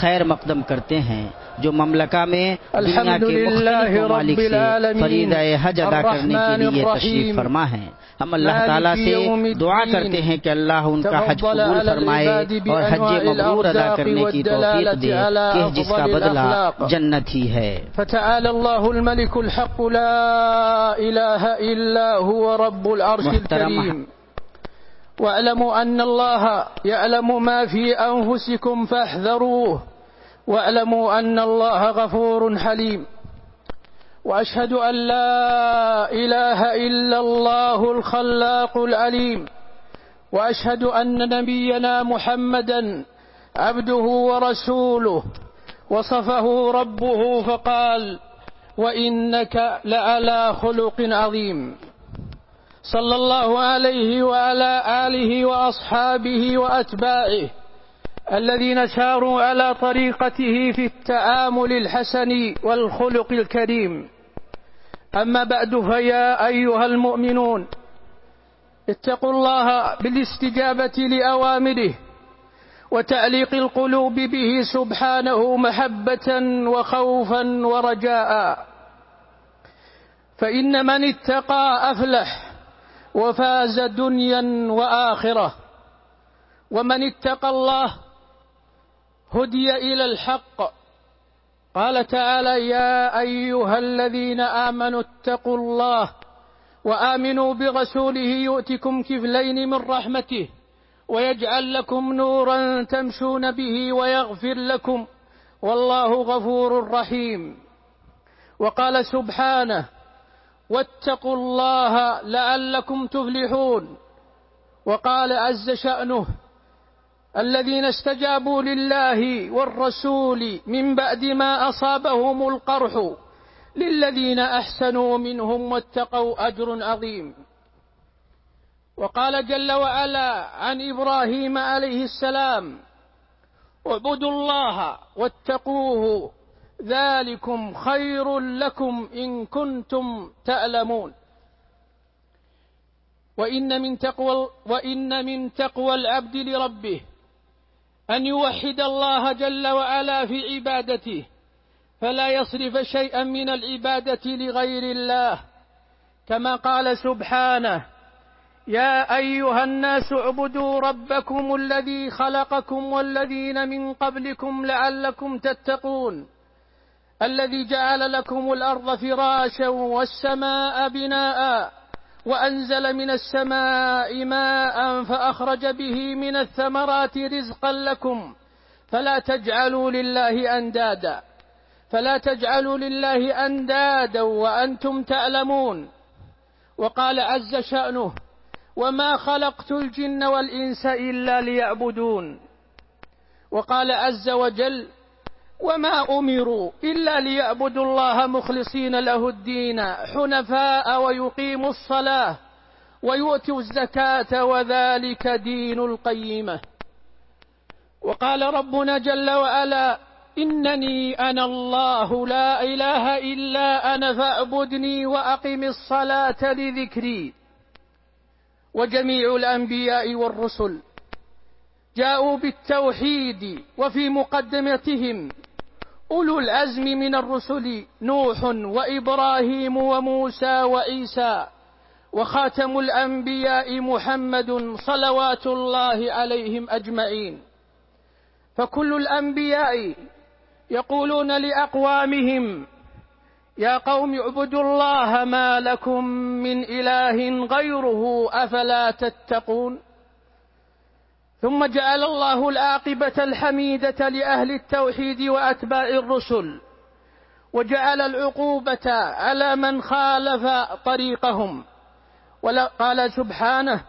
خیر مقدم کرتے ہیں جو مملکہ میں دنیا کے مختلف ممالک سے فریدہ حج ادا کرنے کے لیے تشریف فرما ہیں ہم اللہ تعالیٰ سے دعا کرتے ہیں کہ اللہ ان کا حج قبول فرمائے اور حج مبرور ادا کرنے کی توفیق دے کہ جس کا بدلہ. جنت ہی ہے فتعالى الله الملك الحق لا إله إلا هو رب العرش. الكريم واعلموا أن الله يعلم ما في أنفسكم فاحذروه واعلموا أن الله غفور حليم وأشهد أن لا إله إلا الله الخلاق العليم وأشهد أن نبينا محمدا عبده ورسوله وصفه ربه فقال وإنك لعلى خلق عظيم صلى الله عليه وعلى آله وأصحابه وأتباعه الذين ساروا على طريقته في التعامل الحسن والخلق الكريم. أما بعد، فيا أيها المؤمنون، اتقوا الله بالاستجابة لأوامره وتعليق القلوب به سبحانه محبة وخوفا ورجاء. فإن من اتقى أفلح وفاز دنيا وآخرة. ومن اتقى الله هدي إلى الحق. قال تعالى يا أيها الذين آمنوا اتقوا الله وآمنوا برسوله يؤتكم كفلين من رحمته ويجعل لكم نورا تمشون به ويغفر لكم والله غفور رحيم. وقال سبحانه واتقوا الله لعلكم تفلحون. وقال عز شأنه الذين استجابوا لله والرسول من بعد ما أصابهم القرح للذين أحسنوا منهم واتقوا أجر عظيم. وقال جل وعلا عن إبراهيم عليه السلام اعبدوا الله واتقوه ذلكم خير لكم إن كنتم تعلمون. وإن من تقوى, وإن من تقوى العبد لربه. أن يوحد الله جل وعلا في عبادته، فلا يصرف شيئا من العبادة لغير الله. كما قال سبحانه، يا أيها الناس اعبدوا ربكم الذي خلقكم والذين من قبلكم لعلكم تتقون. الذي جعل لكم الأرض فراشا والسماء بناء. وأنزل من السماء ماء فأخرج به من الثمرات رزقا لكم فلا تجعلوا لله أندادا فلا تجعلوا لله أندادا وأنتم تعلمون وقال عز شأنه وما خلقت الجن والإنس إلا ليعبدون وقال عز وجل وما أمروا إلا ليعبدوا الله مخلصين له الدين حنفاء ويقيموا الصلاة ويؤتوا الزكاة وذلك دين القيمة. وقال ربنا جل وعلا إنني أنا الله لا إله إلا أنا فاعبدني وأقم الصلاة لذكري. وجميع الأنبياء والرسل جاءوا بالتوحيد وفي مقدمتهم أولو العزم من الرسل نوح وإبراهيم وموسى وعيسى وخاتم الأنبياء محمد صلوات الله عليهم أجمعين. فكل الأنبياء يقولون لأقوامهم، يا قوم اعبدوا الله ما لكم من إله غيره أفلا تتقون؟ ثم جعل الله العاقبة الحميدة لأهل التوحيد وأتباع الرسل، وجعل العقوبة على من خالف طريقهم. وقال سبحانه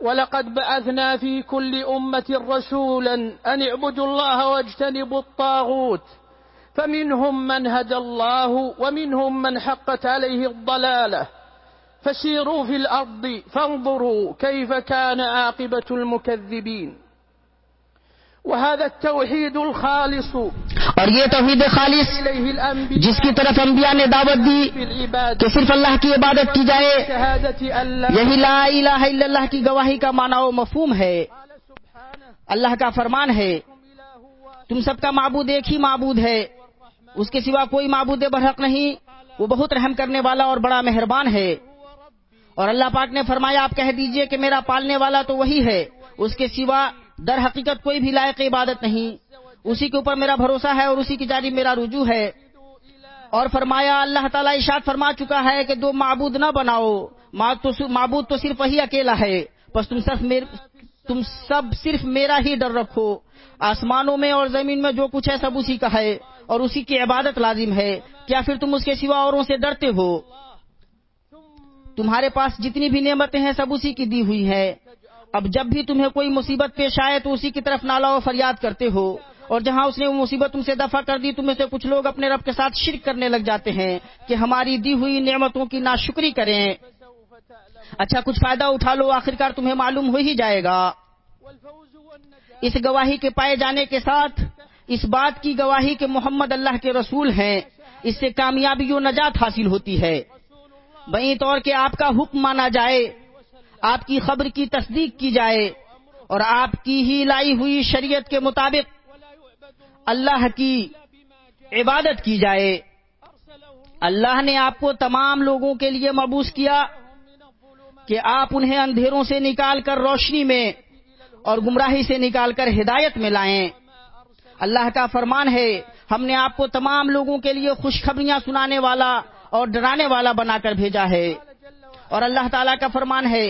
ولقد بعثنا في كل أمة رسولا أن اعبدوا الله واجتنبوا الطاغوت، فمنهم من هدى الله ومنهم من حقت عليه الضلالة. فسيروا في الأرض فانظروا كيف كان عاقبة المكذبين. وهذا التوحيد الخالص اور یہ توحید خالص جس کی طرف انبیاء نے دعوت دی کہ صرف اللہ کی عبادت کی جائے یہی لا الہ الا اللہ کی گواہی کا معنی و مفہوم ہے۔ اللہ کا فرمان ہے۔ تم سب کا معبود ایک ہی معبود ہے۔ اس کے سوا کوئی معبود برحق نہیں۔ وہ بہت رحم کرنے والا اور بڑا مہربان ہے۔ اور اللہ پاک نے فرمایا، آپ کہہ دیجیے کہ میرا پالنے والا تو وہی ہے، اس کے سوا در حقیقت کوئی بھی لائق عبادت نہیں۔ اسی کے اوپر میرا بھروسہ ہے اور اسی کی جانب میرا رجوع ہے۔ اور فرمایا، اللہ تعالیٰ اشاد فرما چکا ہے کہ دو معبود نہ بناؤ۔ معبود تو صرف وہی اکیلا ہے۔ بس تم سب تم سب صرف میرا ہی ڈر رکھو۔ آسمانوں میں اور زمین میں جو کچھ ہے سب اسی کا ہے اور اسی کی عبادت لازم ہے۔ کیا پھر تم اس کے سوا اوروں سے ڈرتے ہو؟ تمہارے پاس جتنی بھی نعمتیں ہیں سب اسی کی دی ہوئی ہے۔ اب جب بھی تمہیں کوئی مصیبت پیش آئے تو اسی کی طرف نالا و فریاد کرتے ہو۔ اور جہاں اس نے وہ مصیبت تم سے دفع کر دی تم سے کچھ لوگ اپنے رب کے ساتھ شرک کرنے لگ جاتے ہیں کہ ہماری دی ہوئی نعمتوں کی ناشکری کریں۔ اچھا کچھ فائدہ اٹھا لو، آخرکار تمہیں معلوم ہو ہی جائے گا۔ اس گواہی کے پائے جانے کے ساتھ اس بات کی گواہی کہ محمد اللہ کے رسول ہیں، اس سے کامیابی و نجات حاصل ہوتی ہے۔ بئی طور کے آپ کا حکم مانا جائے، آپ کی خبر کی تصدیق کی جائے اور آپ کی ہی لائی ہوئی شریعت کے مطابق اللہ کی عبادت کی جائے۔ اللہ نے آپ کو تمام لوگوں کے لیے مبوس کیا کہ آپ انہیں اندھیروں سے نکال کر روشنی میں اور گمراہی سے نکال کر ہدایت میں لائیں۔ اللہ کا فرمان ہے، ہم نے آپ کو تمام لوگوں کے لیے خوشخبریاں سنانے والا اور ڈرانے والا بنا کر بھیجا ہے۔ اور اللہ تعالیٰ کا فرمان ہے،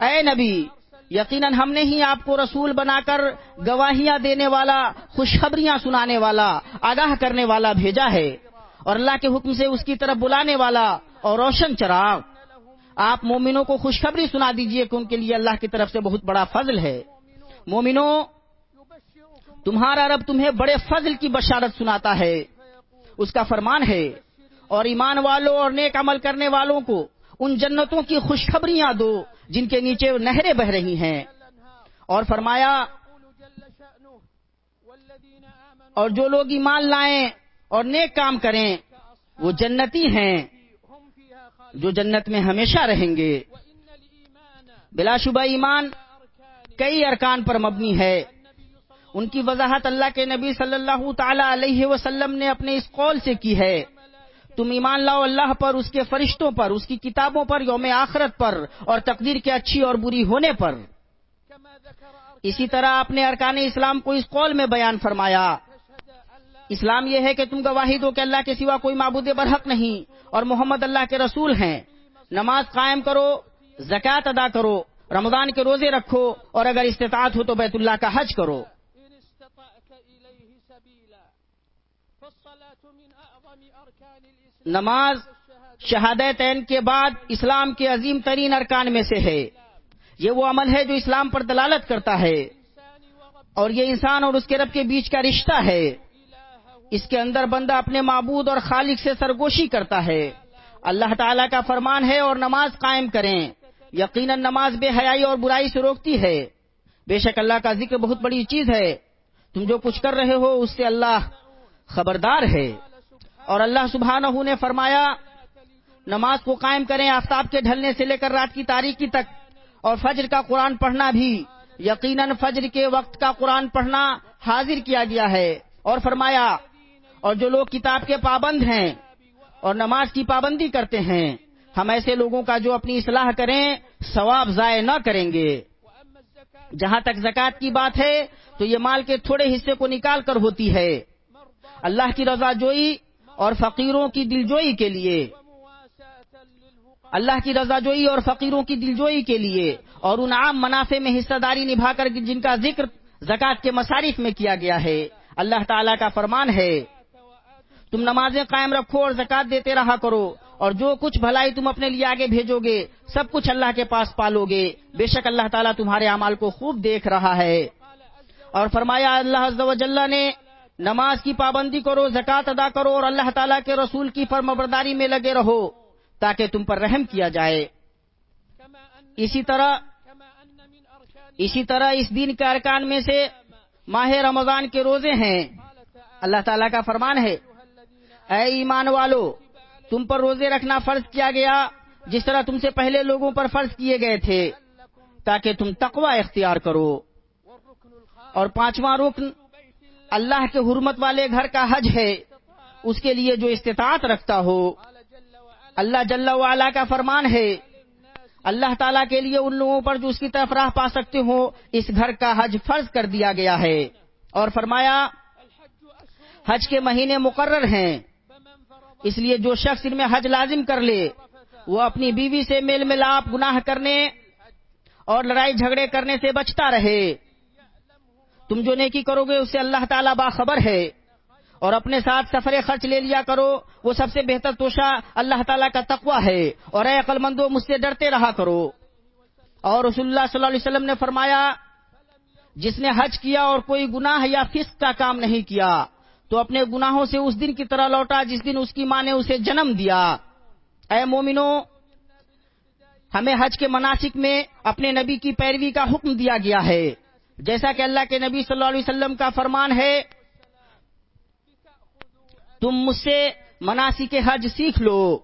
اے نبی، یقیناً ہم نے ہی آپ کو رسول بنا کر گواہیاں دینے والا، خوشخبریاں سنانے والا، آگاہ کرنے والا بھیجا ہے۔ اور اللہ کے حکم سے اس کی طرف بلانے والا اور روشن چراغ۔ آپ مومنوں کو خوشخبری سنا دیجیے کہ ان کے لیے اللہ کی طرف سے بہت بڑا فضل ہے۔ مومنوں، تمہارا رب تمہیں بڑے فضل کی بشارت سناتا ہے۔ اس کا فرمان ہے اور ایمان والوں اور نیک عمل کرنے والوں کو ان جنتوں کی خوشخبریاں دو جن کے نیچے نہریں بہ رہی ہیں۔ اور فرمایا، اور جو لوگ ایمان لائیں اور نیک کام کریں، وہ جنتی ہیں جو جنت میں ہمیشہ رہیں گے۔ بلا شبہ ایمان کئی ارکان پر مبنی ہے۔ ان کی وضاحت اللہ کے نبی صلی اللہ تعالی علیہ وسلم نے اپنے اس قول سے کی ہے۔ تم ایمان لاؤ اللہ پر، اس کے فرشتوں پر، اس کی کتابوں پر، یوم آخرت پر، اور تقدیر کے اچھی اور بری ہونے پر۔ اسی طرح اپنے ارکان اسلام کو اس قول میں بیان فرمایا۔ اسلام یہ ہے کہ تم گواہی دو کہ اللہ کے سوا کوئی معبود برحق نہیں، اور محمد اللہ کے رسول ہیں۔ نماز قائم کرو، زکوٰۃ ادا کرو، رمضان کے روزے رکھو، اور اگر استطاعت ہو تو بیت اللہ کا حج کرو۔ نماز شہادتین کے بعد اسلام کے عظیم ترین ارکان میں سے ہے۔ یہ وہ عمل ہے جو اسلام پر دلالت کرتا ہے۔ اور یہ انسان اور اس کے رب کے بیچ کا رشتہ ہے۔ اس کے اندر بندہ اپنے معبود اور خالق سے سرگوشی کرتا ہے۔ اللہ تعالیٰ کا فرمان ہے اور نماز قائم کریں۔ یقیناً نماز بے حیائی اور برائی سے روکتی ہے۔ بے شک اللہ کا ذکر بہت بڑی چیز ہے۔ تم جو کچھ کر رہے ہو اس سے اللہ خبردار ہے۔ اور اللہ سبحانہ نے فرمایا، نماز کو قائم کریں آفتاب کے ڈھلنے سے لے کر رات کی تاریخی تک، اور فجر کا قرآن پڑھنا بھی۔ یقیناً فجر کے وقت کا قرآن پڑھنا حاضر کیا گیا ہے۔ اور فرمایا، اور جو لوگ کتاب کے پابند ہیں اور نماز کی پابندی کرتے ہیں، ہم ایسے لوگوں کا جو اپنی اصلاح کریں، ثواب ضائع نہ کریں گے۔ جہاں تک زکوٰۃ کی بات ہے، تو یہ مال کے تھوڑے حصے کو نکال کر ہوتی ہے۔ اللہ کی رضا جوئی اور فقیروں کی دلجوئی کے لیے۔ اللہ کی رضا جوئی اور فقیروں کی دلجوئی کے لیے۔ اور ان عام منافع میں حصہ داری نبھا کر جن کا ذکر زکوٰۃ کے مصارف میں کیا گیا ہے۔ اللہ تعالیٰ کا فرمان ہے، تم نمازیں قائم رکھو اور زکات دیتے رہا کرو۔ اور جو کچھ بھلائی تم اپنے لیے آگے بھیجو گے، سب کچھ اللہ کے پاس پالو گے۔ بے شک اللہ تعالیٰ تمہارے اعمال کو خوب دیکھ رہا ہے۔ اور فرمایا، اللہ عز و جل نے نماز کی پابندی کرو زکات ادا کرو اور اللہ تعالیٰ کے رسول کی فرمبرداری میں لگے رہو تاکہ تم پر رحم کیا جائے۔ اسی طرح اسی طرح اس دین کے ارکان میں سے ماہ رمضان کے روزے ہیں۔ اللہ تعالیٰ کا فرمان ہے، اے ایمان والو، تم پر روزے رکھنا فرض کیا گیا، جس طرح تم سے پہلے لوگوں پر فرض کیے گئے تھے، تاکہ تم تقوی اختیار کرو۔ اور پانچواں رکن اللہ کے حرمت والے گھر کا حج ہے، اس کے لیے جو استطاعت رکھتا ہو۔ اللہ جل وعلا کا فرمان ہے۔ اللہ تعالیٰ کے لیے ان لوگوں پر جو اس کی طرف راہ پا سکتے ہو، اس گھر کا حج فرض کر دیا گیا ہے۔ اور فرمایا، حج کے مہینے مقرر ہیں۔ اس لیے جو شخص ان میں حج لازم کر لے، وہ اپنی بیوی سے میل ملاپ گناہ کرنے اور لڑائی جھگڑے کرنے سے بچتا رہے۔ تم جو نیکی کرو گے، اس سے اللہ تعالیٰ باخبر ہے۔ اور اپنے ساتھ سفر خرچ لے لیا کرو، وہ سب سے بہتر توشہ اللہ تعالیٰ کا تقوی ہے۔ اور اے عقل مندو مجھ سے ڈرتے رہا کرو۔ اور رسول اللہ صلی اللہ علیہ وسلم نے فرمایا، جس نے حج کیا اور کوئی گناہ یا فسق کا کام نہیں کیا، تو اپنے گناہوں سے اس دن کی طرح لوٹا، جس دن اس کی ماں نے اسے جنم دیا۔ اے مومنو، ہمیں حج کے مناسک میں اپنے نبی کی پیروی کا حکم دیا گیا ہے۔ جیسا کہ اللہ کے نبی صلی اللہ علیہ وسلم کا فرمان ہے، تم مجھ سے مناسک حج سیکھ لو،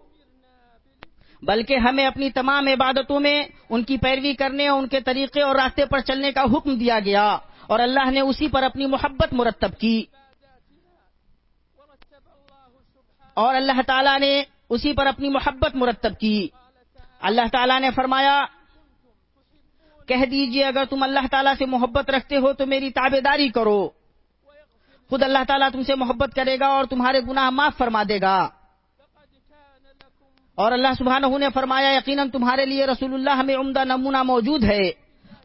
بلکہ ہمیں اپنی تمام عبادتوں میں ان کی پیروی کرنے اور ان کے طریقے اور راستے پر چلنے کا حکم دیا گیا، اور اللہ نے اسی پر اپنی محبت مرتب کی۔ اور اللہ تعالیٰ نے اسی پر اپنی محبت مرتب کی۔ اللہ تعالیٰ نے فرمایا کہہ دیجیے اگر تم اللہ تعالیٰ سے محبت رکھتے ہو تو میری تابے داری کرو۔ خود اللہ تعالیٰ تم سے محبت کرے گا اور تمہارے گناہ معاف فرما دے گا۔ اور اللہ سبحانہ نے فرمایا، یقیناً تمہارے لیے رسول اللہ میں عمدہ نمونہ موجود ہے۔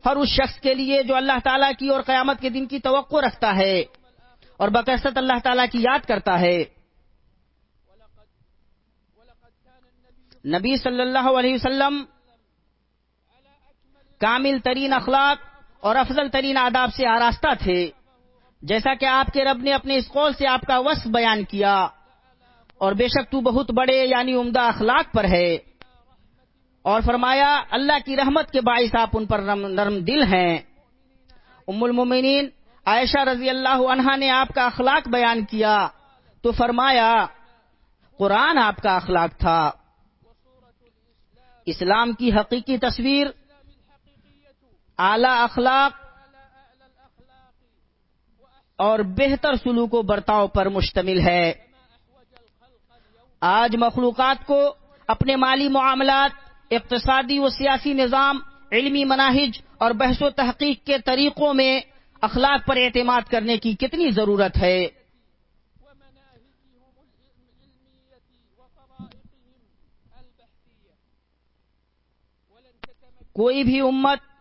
ہر اس شخص کے لیے جو اللہ تعالیٰ کی اور قیامت کے دن کی توقع رکھتا ہے اور بکثرت اللہ تعالیٰ کی یاد کرتا ہے۔ نبی صلی اللہ علیہ وسلم کامل ترین اخلاق اور افضل ترین آداب سے آراستہ تھے۔ جیسا کہ آپ کے رب نے اپنے اس قول سے آپ کا وصف بیان کیا۔ اور بے شک تو بہت بڑے یعنی عمدہ اخلاق پر ہے۔ اور فرمایا، اللہ کی رحمت کے باعث آپ ان پر نرم دل ہیں۔ ام المومنین، عائشہ رضی اللہ عنہا نے آپ کا اخلاق بیان کیا۔ تو فرمایا، قرآن آپ کا اخلاق تھا۔ اسلام کی حقیقی تصویر اعلی اخلاق اور بہتر سلوک و برتاؤ پر مشتمل ہے۔ آج مخلوقات کو اپنے مالی معاملات، اقتصادی و سیاسی نظام، علمی مناہج اور بحث و تحقیق کے طریقوں میں اخلاق پر اعتماد کرنے کی کتنی ضرورت ہے؟ کوئی بھی امت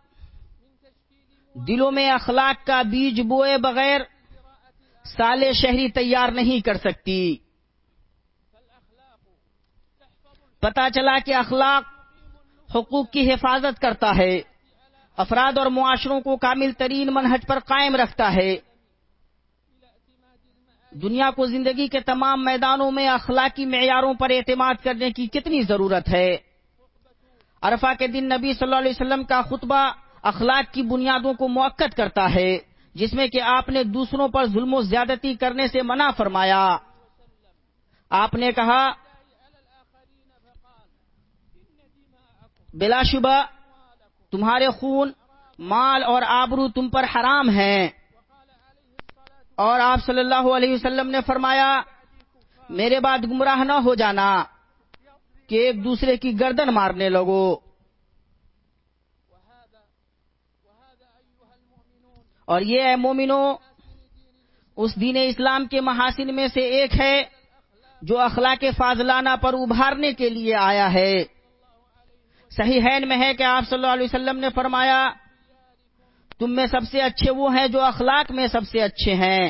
دلوں میں اخلاق کا بیج بوئے بغیر سال شہری تیار نہیں کر سکتی۔ پتا چلا کہ اخلاق حقوق کی حفاظت کرتا ہے۔ افراد اور معاشروں کو کامل ترین منہج پر قائم رکھتا ہے۔ دنیا کو زندگی کے تمام میدانوں میں اخلاقی معیاروں پر اعتماد کرنے کی کتنی ضرورت ہے۔ عرفہ کے دن نبی صلی اللہ علیہ وسلم کا خطبہ اخلاق کی بنیادوں کو موقع کرتا ہے، جس میں کہ آپ نے دوسروں پر ظلم و زیادتی کرنے سے منع فرمایا۔ آپ نے کہا، بلا شبہ، تمہارے خون، مال اور آبرو تم پر حرام ہیں۔ اور آپ صلی اللہ علیہ وسلم نے فرمایا، میرے بعد گمراہ نہ ہو جانا، کہ ایک دوسرے کی گردن مارنے لگو۔ اور یہ اے مومنو، اس دین اسلام کے محاسن میں سے ایک ہے جو اخلاق فاضلانہ پر ابھارنے کے لیے آیا ہے۔ صحیح ہے میں ہے کہ آپ صلی اللہ علیہ وسلم نے فرمایا، تم میں سب سے اچھے وہ ہیں جو اخلاق میں سب سے اچھے ہیں،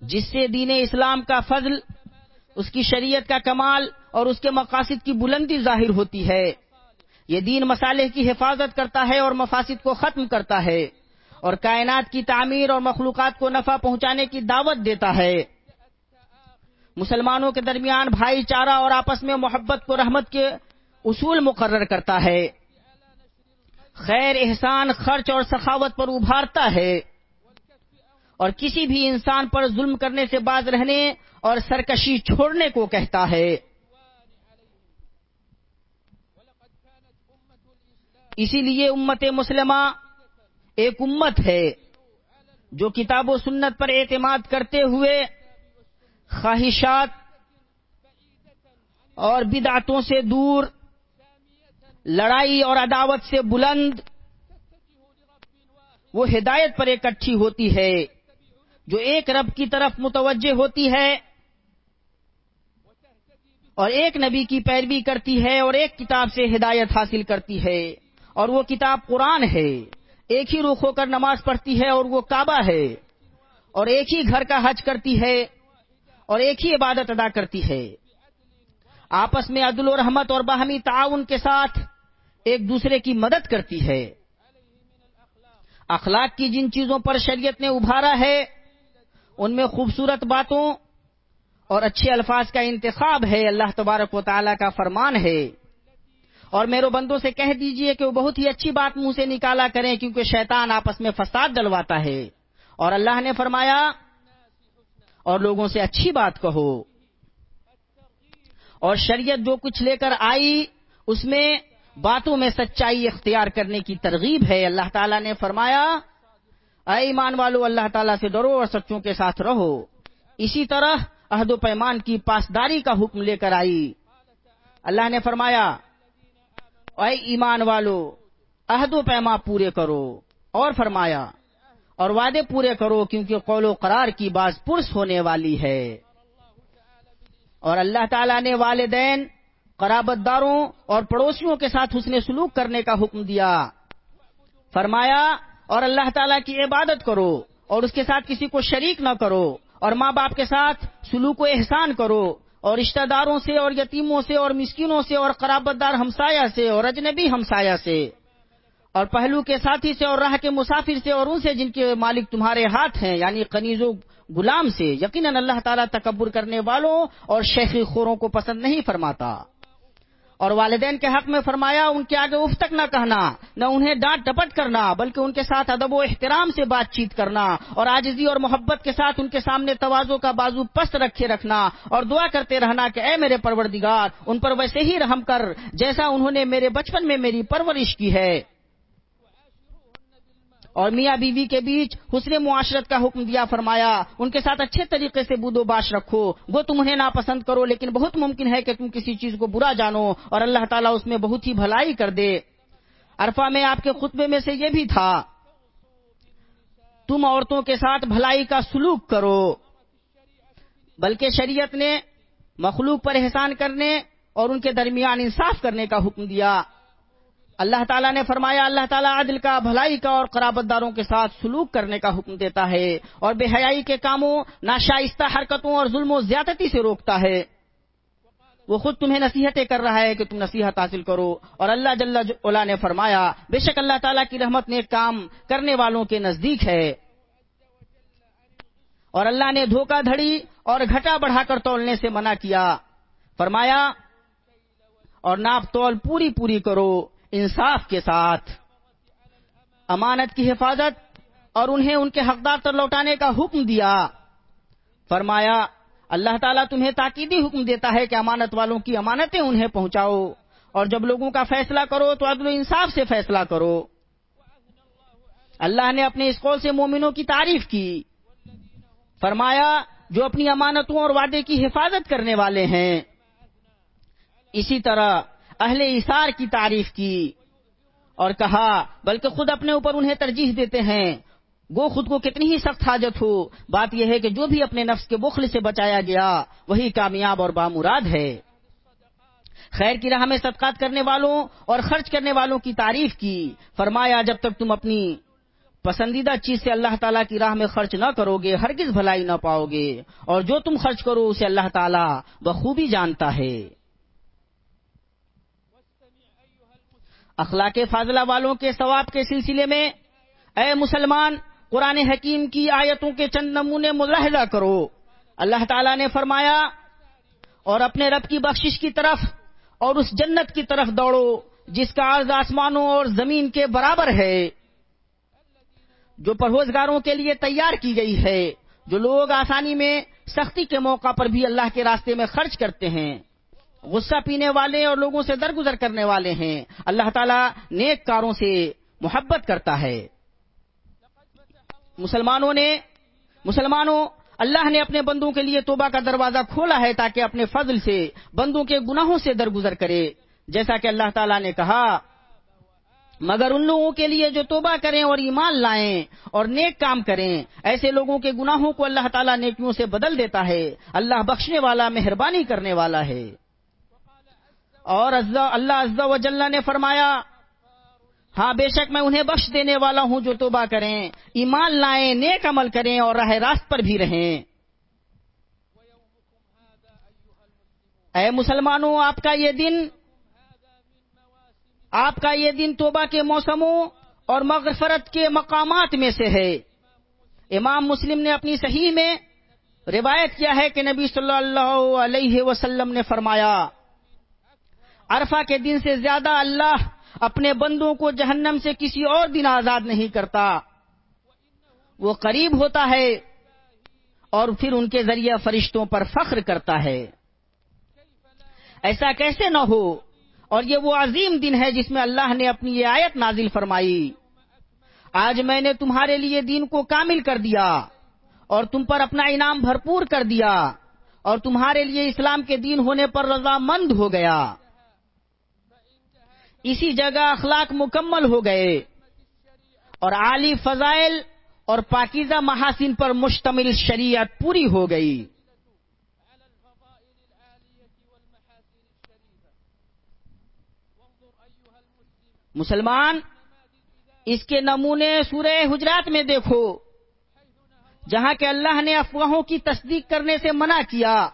جس سے دین اسلام کا فضل، اس کی شریعت کا کمال اور اس کے مقاصد کی بلندی ظاہر ہوتی ہے۔ یہ دین مسالح کی حفاظت کرتا ہے اور مفاسد کو ختم کرتا ہے۔ اور کائنات کی تعمیر اور مخلوقات کو نفع پہنچانے کی دعوت دیتا ہے۔ مسلمانوں کے درمیان بھائی چارہ اور آپس میں محبت کو رحمت کے اصول مقرر کرتا ہے۔ خیر احسان، خرچ اور سخاوت پر ابھارتا ہے۔ اور کسی بھی انسان پر ظلم کرنے سے باز رہنے اور سرکشی چھوڑنے کو کہتا ہے۔ اسی لیے امت مسلمہ ایک امت ہے جو کتاب و سنت پر اعتماد کرتے ہوئے خواہشات اور بدعتوں سے دور، لڑائی اور عداوت سے بلند، وہ ہدایت پر اکٹھی ہوتی ہے، جو ایک رب کی طرف متوجہ ہوتی ہے اور ایک نبی کی پیروی کرتی ہے اور ایک کتاب سے ہدایت حاصل کرتی ہے اور وہ کتاب قرآن ہے۔ ایک ہی رخ ہو کر نماز پڑھتی ہے اور وہ کعبہ ہے اور ایک ہی گھر کا حج کرتی ہے اور ایک ہی عبادت ادا کرتی ہے۔ آپس میں عدل و رحمت اور باہمی تعاون کے ساتھ ایک دوسرے کی مدد کرتی ہے۔ اخلاق کی جن چیزوں پر شریعت نے ابھارا ہے، ان میں خوبصورت باتوں اور اچھے الفاظ کا انتخاب ہے۔ اللہ تبارک و تعالیٰ کا فرمان ہے۔ اور میرے بندوں سے کہہ دیجیے کہ وہ بہت ہی اچھی بات منہ سے نکالا کریں کیونکہ شیطان آپس میں فساد ڈلواتا ہے۔ اور اللہ نے فرمایا، اور لوگوں سے اچھی بات کہو۔ اور شریعت جو کچھ لے کر آئی، اس میں باتوں میں سچائی اختیار کرنے کی ترغیب ہے۔ اللہ تعالیٰ نے فرمایا، اے ایمان والو، اللہ تعالیٰ سے ڈرو اور سچوں کے ساتھ رہو۔ اسی طرح عہد و پیمان کی پاسداری کا حکم لے کر آئی۔ اللہ نے فرمایا اے ایمان والو، عہد و پیما پورے کرو۔ اور فرمایا، اور وعدے پورے کرو کیونکہ قول و قرار کی باز پرس ہونے والی ہے۔ اور اللہ تعالیٰ نے والدین قرابت داروں اور پڑوسیوں کے ساتھ حسن سلوک کرنے کا حکم دیا۔ فرمایا، اور اللہ تعالیٰ کی عبادت کرو، اور اس کے ساتھ کسی کو شریک نہ کرو، اور ماں باپ کے ساتھ سلوک و احسان کرو۔ اور رشتہ داروں سے اور یتیموں سے اور مسکینوں سے اور قرابت دار ہمسایہ سے اور اجنبی ہمسایہ سے اور پہلو کے ساتھی سے اور راہ کے مسافر سے اور ان سے جن کے مالک تمہارے ہاتھ ہیں یعنی قنیز و غلام سے، یقیناً اللہ تعالیٰ تکبر کرنے والوں اور شیخی خوروں کو پسند نہیں فرماتا۔ اور والدین کے حق میں فرمایا، ان کے آگے اف تک نہ کہنا، نہ انہیں ڈانٹ ڈپٹ کرنا، بلکہ ان کے ساتھ ادب و احترام سے بات چیت کرنا اور آجزی اور محبت کے ساتھ ان کے سامنے توازوں کا بازو پست رکھے رکھنا اور دعا کرتے رہنا کہ اے میرے پروردگار، ان پر ویسے ہی رحم کر جیسا انہوں نے میرے بچپن میں میری پرورش کی ہے۔ اور میاں بیوی کے بیچ حسن معاشرت کا حکم دیا، فرمایا، ان کے ساتھ اچھے طریقے سے بود و باش رکھو۔ وہ تم انہیں ناپسند کرو، لیکن بہت ممکن ہے کہ تم کسی چیز کو برا جانو اور اللہ تعالیٰ اس میں بہت ہی بھلائی کر دے۔ عرفہ میں آپ کے خطبے میں سے یہ بھی تھا، تم عورتوں کے ساتھ بھلائی کا سلوک کرو۔ بلکہ شریعت نے مخلوق پر احسان کرنے اور ان کے درمیان انصاف کرنے کا حکم دیا۔ اللہ تعالیٰ نے فرمایا، اللہ تعالیٰ عدل کا، بھلائی کا اور قرابت داروں کے ساتھ سلوک کرنے کا حکم دیتا ہے اور بے حیائی کے کاموں، ناشائستہ حرکتوں اور ظلم و زیادتی سے روکتا ہے۔ وہ خود تمہیں نصیحتیں کر رہا ہے کہ تم نصیحت حاصل کرو۔ اور اللہ جل اللہ نے فرمایا، بے شک اللہ تعالیٰ کی رحمت نے کام کرنے والوں کے نزدیک ہے۔ اور اللہ نے دھوکہ دھڑی اور گھٹا بڑھا کر تولنے سے منع کیا۔ فرمایا، اور ناپ تول پوری پوری کرو۔ انصاف کے ساتھ، امانت کی حفاظت اور انہیں ان کے حقدار تر لوٹانے کا حکم دیا۔ فرمایا، اللہ تعالیٰ تمہیں تاکیدی حکم دیتا ہے کہ امانت والوں کی امانتیں انہیں پہنچاؤ، اور جب لوگوں کا فیصلہ کرو تو عدل و انصاف سے فیصلہ کرو۔ اللہ نے اپنے اس قول سے مومنوں کی تعریف کی۔ فرمایا، جو اپنی امانتوں اور وعدے کی حفاظت کرنے والے ہیں۔ اسی طرح اہل اثار کی تعریف کی اور کہا، بلکہ خود اپنے اوپر انہیں ترجیح دیتے ہیں۔ گو خود کو کتنی ہی سخت حاجت ہو۔ بات یہ ہے کہ جو بھی اپنے نفس کے بخل سے بچایا گیا، وہی کامیاب اور بامراد ہے۔ خیر کی راہ میں صدقات کرنے والوں اور خرچ کرنے والوں کی تعریف کی۔ فرمایا، جب تک تم اپنی پسندیدہ چیز سے اللہ تعالیٰ کی راہ میں خرچ نہ کرو گے، ہرگز بھلائی نہ پاؤ گے۔ اور جو تم خرچ کرو، اسے اللہ تعالیٰ بخوبی جانتا ہے۔ اخلاق فاضلہ والوں کے ثواب کے سلسلے میں اے مسلمان، قرآن حکیم کی آیتوں کے چند نمونے ملاحظہ کرو۔ اللہ تعالیٰ نے فرمایا، اور اپنے رب کی بخشش کی طرف اور اس جنت کی طرف دوڑو، جس کا عرض آسمانوں اور زمین کے برابر ہے، جو پرہوزگاروں کے لیے تیار کی گئی ہے، جو لوگ آسانی میں سختی کے موقع پر بھی اللہ کے راستے میں خرچ کرتے ہیں۔ غصہ پینے والے اور لوگوں سے درگزر کرنے والے ہیں۔ اللہ تعالیٰ نیک کاروں سے محبت کرتا ہے۔ مسلمانوں نے مسلمانوں، اللہ نے اپنے بندوں کے لیے توبہ کا دروازہ کھولا ہے تاکہ اپنے فضل سے بندوں کے گناہوں سے درگزر کرے۔ جیسا کہ اللہ تعالیٰ نے کہا، مگر ان لوگوں کے لیے جو توبہ کریں اور ایمان لائیں اور نیک کام کریں، ایسے لوگوں کے گناہوں کو اللہ تعالیٰ نیکیوں سے بدل دیتا ہے۔ اللہ بخشنے والا، مہربانی کرنے والا ہے۔ اور اللہ عز و جل نے فرمایا ہاں بے شک میں انہیں بخش دینے والا ہوں جو توبہ کریں، ایمان لائیں، نیک عمل کریں اور راہ راست پر بھی رہیں۔ اے مسلمانوں، آپ کا یہ دن آپ کا یہ دن توبہ کے موسموں اور مغفرت کے مقامات میں سے ہے۔ امام مسلم نے اپنی صحیح میں روایت کیا ہے کہ نبی صلی اللہ علیہ وسلم نے فرمایا عرفہ کے دن سے زیادہ اللہ اپنے بندوں کو جہنم سے کسی اور دن آزاد نہیں کرتا۔ وہ قریب ہوتا ہے اور پھر ان کے ذریعے فرشتوں پر فخر کرتا ہے۔ ایسا کیسے نہ ہو؟ اور یہ وہ عظیم دن ہے جس میں اللہ نے اپنی یہ آیت نازل فرمائی۔ آج میں نے تمہارے لیے دین کو کامل کر دیا اور تم پر اپنا انعام بھرپور کر دیا اور تمہارے لیے اسلام کے دین ہونے پر رضامند ہو گیا۔ اسی جگہ اخلاق مکمل ہو گئے اور عالی فضائل اور پاکیزہ محاسن پر مشتمل شریعت پوری ہو گئی۔ مسلمان، اس کے نمونے سورہ حجرات میں دیکھو، جہاں کہ اللہ نے افواہوں کی تصدیق کرنے سے منع کیا۔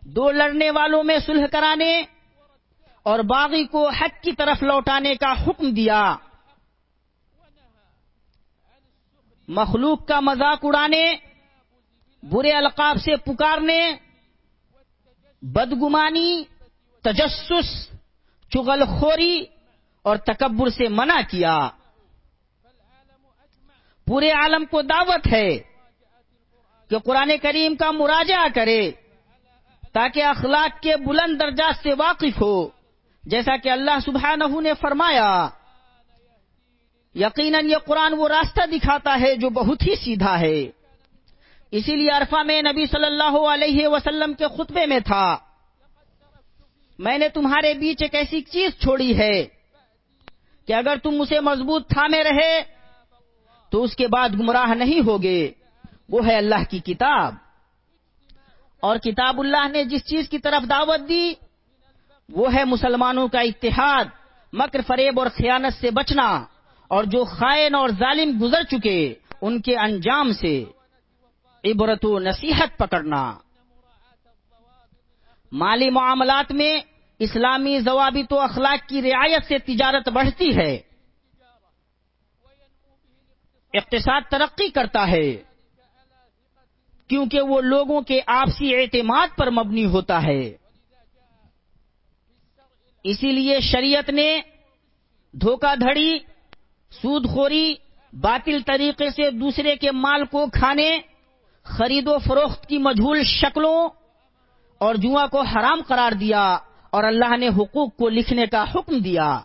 دو لڑنے والوں میں سلح کرانے اور باغی کو حق کی طرف لوٹانے کا حکم دیا۔ مخلوق کا مذاق اڑانے، برے القاب سے پکارنے، بدگمانی، تجسس چغل خوری اور تکبر سے منع کیا۔ پورے عالم کو دعوت ہے کہ قرآن کریم کا مراجعہ کرے تاکہ اخلاق کے بلند درجات سے واقف ہو۔ جیسا کہ اللہ سبحانہ نے فرمایا، یقیناً یہ قرآن وہ راستہ دکھاتا ہے جو بہت ہی سیدھا ہے۔ اسی لیے عرفہ میں نبی صلی اللہ علیہ وسلم کے خطبے میں تھا، میں نے تمہارے بیچ ایک ایسی چیز چھوڑی ہے کہ اگر تم اسے مضبوط تھامے رہے، تو اس کے بعد گمراہ نہیں ہوگے۔ وہ ہے اللہ کی کتاب۔ اور کتاب اللہ نے جس چیز کی طرف دعوت دی وہ ہے مسلمانوں کا اتحاد، مکر فریب اور خیانت سے بچنا، اور جو خائن اور ظالم گزر چکے ان کے انجام سے عبرت و نصیحت پکڑنا۔ مالی معاملات میں اسلامی ضوابط و اخلاق کی رعایت سے تجارت بڑھتی ہے۔ اقتصاد ترقی کرتا ہے۔ کیونکہ وہ لوگوں کے آپسی اعتماد پر مبنی ہوتا ہے۔ اسی لیے شریعت نے دھوکہ دھڑی، سود خوری، باطل طریقے سے دوسرے کے مال کو کھانے، خرید و فروخت کی مجھول شکلوں اور جوا کو حرام قرار دیا اور اللہ نے حقوق کو لکھنے کا حکم دیا۔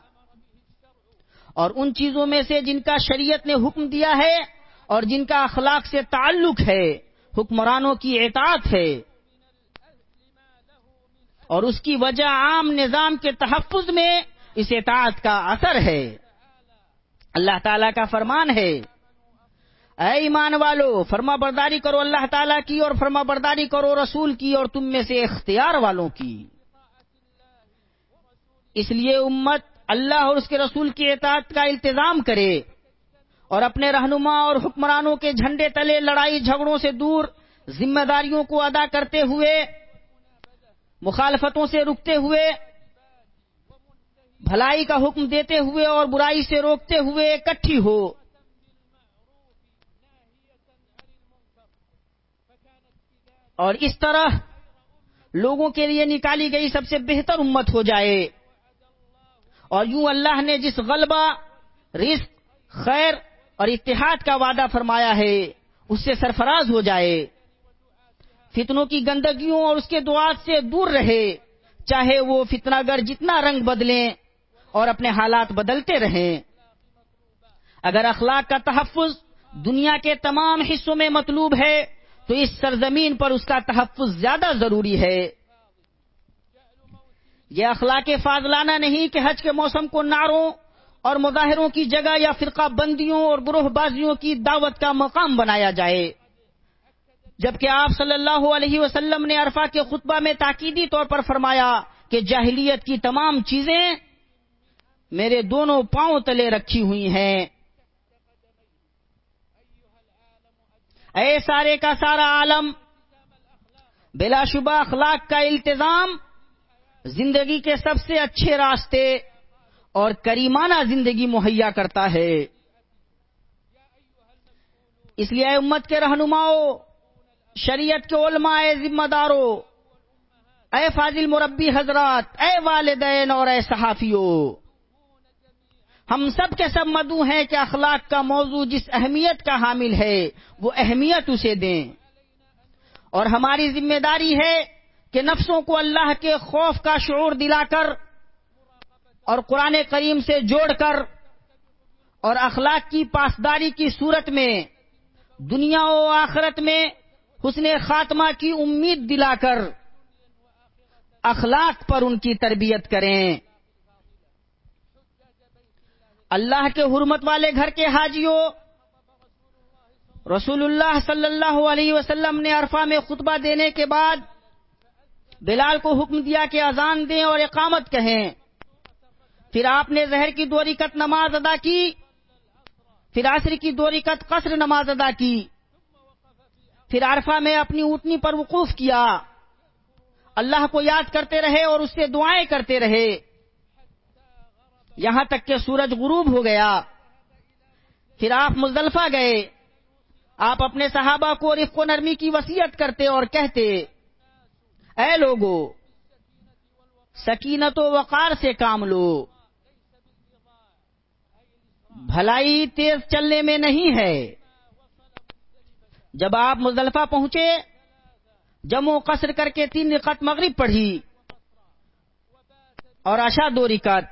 اور ان چیزوں میں سے جن کا شریعت نے حکم دیا ہے اور جن کا اخلاق سے تعلق ہے، حکمرانوں کی اطاعت ہے۔ اور اس کی وجہ عام نظام کے تحفظ میں اس اطاعت کا اثر ہے۔ اللہ تعالی کا فرمان ہے۔ اے ایمان والو، فرما برداری کرو اللہ تعالیٰ کی اور فرما برداری کرو رسول کی اور تم میں سے اختیار والوں کی۔ اس لیے امت اللہ اور اس کے رسول کی اطاعت کا التظام کرے اور اپنے رہنما اور حکمرانوں کے جھنڈے تلے لڑائی جھگڑوں سے دور ذمہ داریوں کو ادا کرتے ہوئے مخالفتوں سے رکتے ہوئے، بھلائی کا حکم دیتے ہوئے اور برائی سے روکتے ہوئے اکٹھی ہو۔ اور اس طرح لوگوں کے لیے نکالی گئی سب سے بہتر امت ہو جائے۔ اور یوں اللہ نے جس غلبہ، رزق، خیر اور اتحاد کا وعدہ فرمایا ہے، اس سے سرفراز ہو جائے۔ فتنوں کی گندگیوں اور اس کے دعات سے دور رہے۔ چاہے وہ فتنا گر جتنا رنگ بدلیں اور اپنے حالات بدلتے رہیں۔ اگر اخلاق کا تحفظ دنیا کے تمام حصوں میں مطلوب ہے، تو اس سرزمین پر اس کا تحفظ زیادہ ضروری ہے۔ یہ اخلاق فاضلانہ نہیں کہ حج کے موسم کو نعروں اور مظاہروں کی جگہ یا فرقہ بندیوں اور گروہ بازیوں کی دعوت کا مقام بنایا جائے۔ جبکہ آپ صلی اللہ علیہ وسلم نے عرفہ کے خطبہ میں تاکیدی طور پر فرمایا کہ جاہلیت کی تمام چیزیں میرے دونوں پاؤں تلے رکھی ہوئی ہیں۔ اے سارے کا سارا عالم، بلا شبہ اخلاق کا التظام زندگی کے سب سے اچھے راستے اور کریمانہ زندگی مہیا کرتا ہے۔ اس لیے امت کے رہنماؤں شریعت کے علماء اے ذمہ داروں اے فاضل مربی حضرات، اے والدین اور اے صحافیوں ہم سب کے سب مدعو ہیں کہ اخلاق کا موضوع جس اہمیت کا حامل ہے، وہ اہمیت اسے دیں۔ اور ہماری ذمہ داری ہے کہ نفسوں کو اللہ کے خوف کا شعور دلا کر اور قرآن کریم سے جوڑ کر اور اخلاق کی پاسداری کی صورت میں، دنیا و آخرت میں حسن خاتمہ کی امید دلا کر اخلاق پر ان کی تربیت کریں۔ اللہ کے حرمت والے گھر کے حاجیوں، رسول اللہ صلی اللہ علیہ وسلم نے عرفہ میں خطبہ دینے کے بعد بلال کو حکم دیا کہ اذان دیں اور اقامت کہیں۔ پھر آپ نے زہر کی دو رکت نماز ادا کی، پھر عصر کی دو رکت قصر نماز ادا کی۔ پھر عرفہ میں اپنی اونٹنی پر وقوف کیا۔ اللہ کو یاد کرتے رہے اور اس سے دعائیں کرتے رہے۔ یہاں تک کہ سورج غروب ہو گیا۔ پھر آپ مزدلفہ گئے۔ آپ اپنے صحابہ کو رفق و نرمی کی وسیعت کرتے اور کہتے، اے لوگو، سکینت و وقار سے کام لو۔ بھلائی تیز چلنے میں نہیں ہے۔ جب آپ مزدلفہ پہنچے جموں قصر کر کے تین رکعت مغرب پڑھی، اور اشا دو رکعت،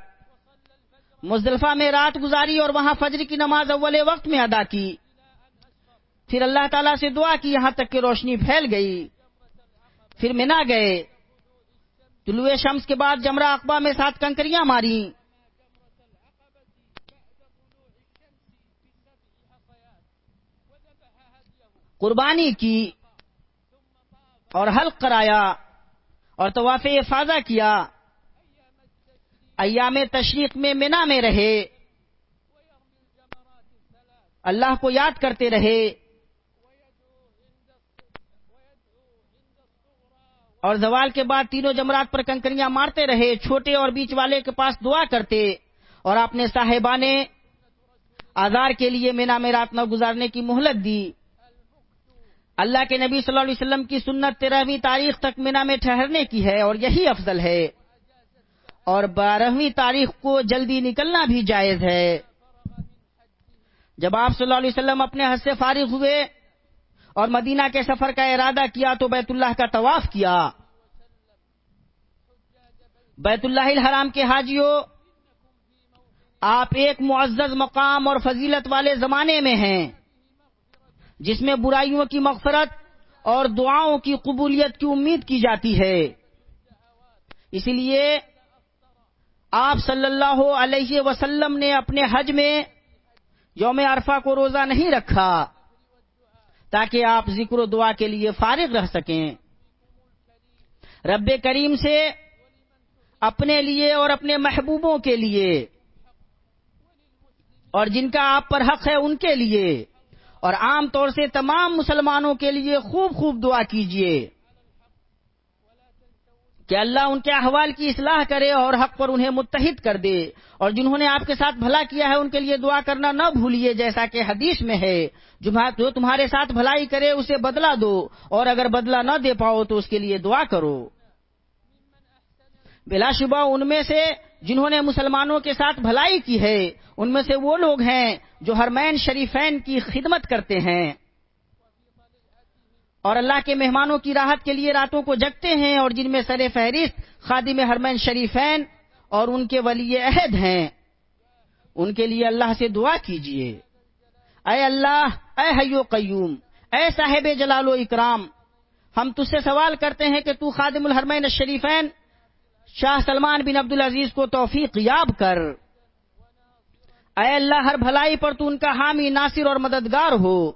مزدلفہ میں رات گزاری اور وہاں فجر کی نماز اول وقت میں ادا کی۔ پھر اللہ تعالیٰ سے دعا کی، یہاں تک کہ روشنی پھیل گئی۔ پھر منا گئے۔ طلوع شمس کے بعد جمرہ اقبا میں سات کنکریاں ماری۔ قربانی کی اور حلق کرایا اور طواف افاظہ کیا، ایام تشریق میں منا میں رہے، اللہ کو یاد کرتے رہے، اور زوال کے بعد تینوں جمرات پر کنکریاں مارتے رہے، چھوٹے اور بیچ والے کے پاس دعا کرتے، اور اپنے صاحبان آزار کے لیے مینا میں رات نہ گزارنے کی مہلت دی۔ اللہ کے نبی صلی اللہ علیہ وسلم کی سنت تیرہویں تاریخ تک مینا میں ٹھہرنے کی ہے اور یہی افضل ہے۔ اور بارہویں تاریخ کو جلدی نکلنا بھی جائز ہے۔ جب آپ صلی اللہ علیہ وسلم اپنے حد سے فارغ ہوئے اور مدینہ کے سفر کا ارادہ کیا تو بیت اللہ کا طواف کیا۔ بیت اللہ الحرام کے حاجیوں، آپ ایک معزز مقام اور فضیلت والے زمانے میں ہیں۔ جس میں برائیوں کی مغفرت اور دعاؤں کی قبولیت کی امید کی جاتی ہے۔ اسی لیے آپ صلی اللہ علیہ وسلم نے اپنے حج میں یوم عرفہ کو روزہ نہیں رکھا تاکہ آپ ذکر و دعا کے لیے فارغ رہ سکیں۔ رب کریم سے اپنے لیے اور اپنے محبوبوں کے لیے اور جن کا آپ پر حق ہے ان کے لیے۔ اور عام طور سے تمام مسلمانوں کے لیے خوب خوب دعا کیجیے کہ اللہ ان کے احوال کی اصلاح کرے اور حق پر انہیں متحد کر دے اور جنہوں نے آپ کے ساتھ بھلا کیا ہے ان کے لیے دعا کرنا نہ بھولیے جیسا کہ حدیث میں ہے۔ جو تمہارے ساتھ بھلائی کرے اسے بدلا دو اور اگر بدلا نہ دے پاؤ تو اس کے لیے دعا کرو۔ بلا شبہ ان میں سے جنہوں نے مسلمانوں کے ساتھ بھلائی کی ہے، ان میں سے وہ لوگ ہیں جو ہرمین شریفین کی خدمت کرتے ہیں۔ اور اللہ کے مہمانوں کی راحت کے لیے راتوں کو جگتے ہیں اور جن میں سر فہرست خادم حرمین شریفین اور ان کے ولی عہد ہیں۔ ان کے لیے اللہ سے دعا کیجیے اے اللہ، اے حیو قیوم اے صاحب جلال و اکرام، ہم تجھ سے سوال کرتے ہیں کہ تو خادم الحرمین الشریفین شاہ سلمان بن عبد العزیز کو توفیق یاب کر۔ اے اللہ، ہر بھلائی پر تو ان کا حامی، ناصر اور مددگار ہو۔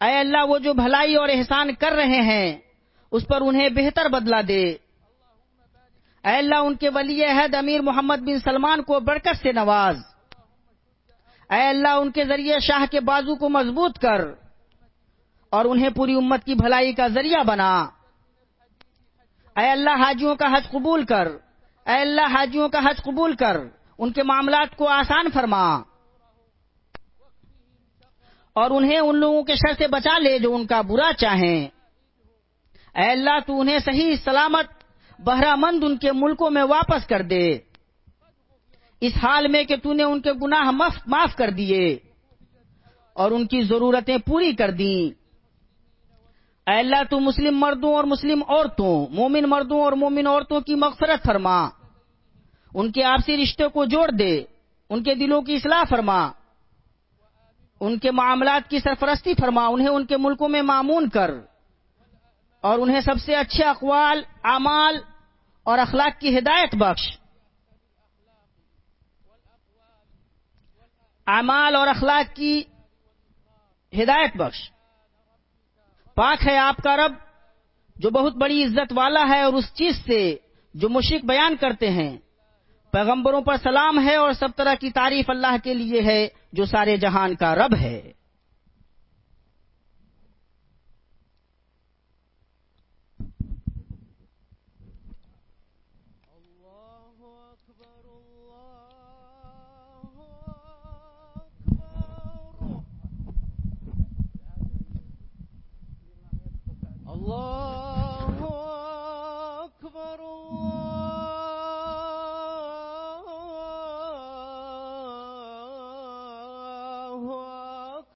اے اللہ، وہ جو بھلائی اور احسان کر رہے ہیں، اس پر انہیں بہتر بدلہ دے۔ اے اللہ، ان کے ولی عہد امیر محمد بن سلمان کو برکت سے نواز۔ اے اللہ، ان کے ذریعے شاہ کے بازو کو مضبوط کر اور انہیں پوری امت کی بھلائی کا ذریعہ بنا۔ اے اللہ حاجیوں کا حج قبول کر۔ اے اللہ حاجیوں کا حج قبول کر۔ ان کے معاملات کو آسان فرما۔ اور انہیں ان لوگوں کے شر سے بچا لے جو ان کا برا چاہیں۔ اے اللہ تو انہیں صحیح سلامت، بہرہ مند ان کے ملکوں میں واپس کر دے۔ اس حال میں کہ تو نے ان کے گناہ معاف کر دیے۔ اور ان کی ضرورتیں پوری کر دیں۔ اے اللہ تو مسلم مردوں اور مسلم عورتوں، مومن مردوں اور مومن عورتوں کی مغفرت فرما۔ ان کے آپسی رشتے کو جوڑ دے، ان کے دلوں کی اصلاح فرما۔ ان کے معاملات کی سرفرستی فرما، انہیں ان کے ملکوں میں معمون کر۔ اور انہیں سب سے اچھے اقوال، اعمال اور اخلاق کی ہدایت بخش۔ اعمال اور اخلاق کی ہدایت بخش۔ پاک ہے آپ کا رب، جو بہت بڑی عزت والا ہے اور اس چیز سے جو مشرق بیان کرتے ہیں۔ پیغمبروں پر سلام ہے اور سب طرح کی تعریف اللہ کے لیے ہے، جو سارے جہان کا رب ہے۔ هو